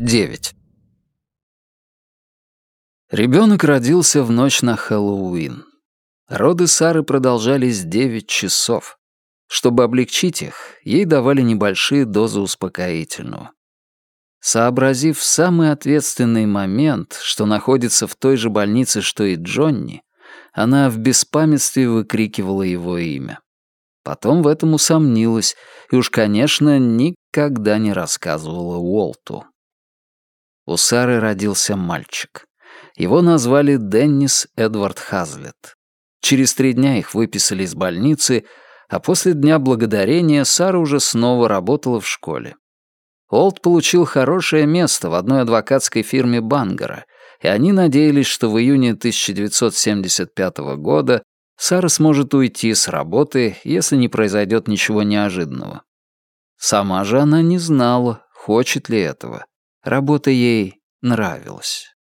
9. Ребенок родился в ночь на Хэллоуин. Роды Сары продолжались 9 часов. Чтобы облегчить их, ей давали небольшие дозы успокоительного. Сообразив в самый ответственный момент, что находится в той же больнице, что и Джонни, она в беспамятстве выкрикивала его имя. Потом в этом усомнилась и уж, конечно, никогда не рассказывала Уолту. У Сары родился мальчик. Его назвали Деннис Эдвард Хазлет. Через три дня их выписали из больницы, а после Дня Благодарения Сара уже снова работала в школе. Олд получил хорошее место в одной адвокатской фирме Бангера, и они надеялись, что в июне 1975 года Сара сможет уйти с работы, если не произойдет ничего неожиданного. Сама же она не знала, хочет ли этого. Работа ей нравилась.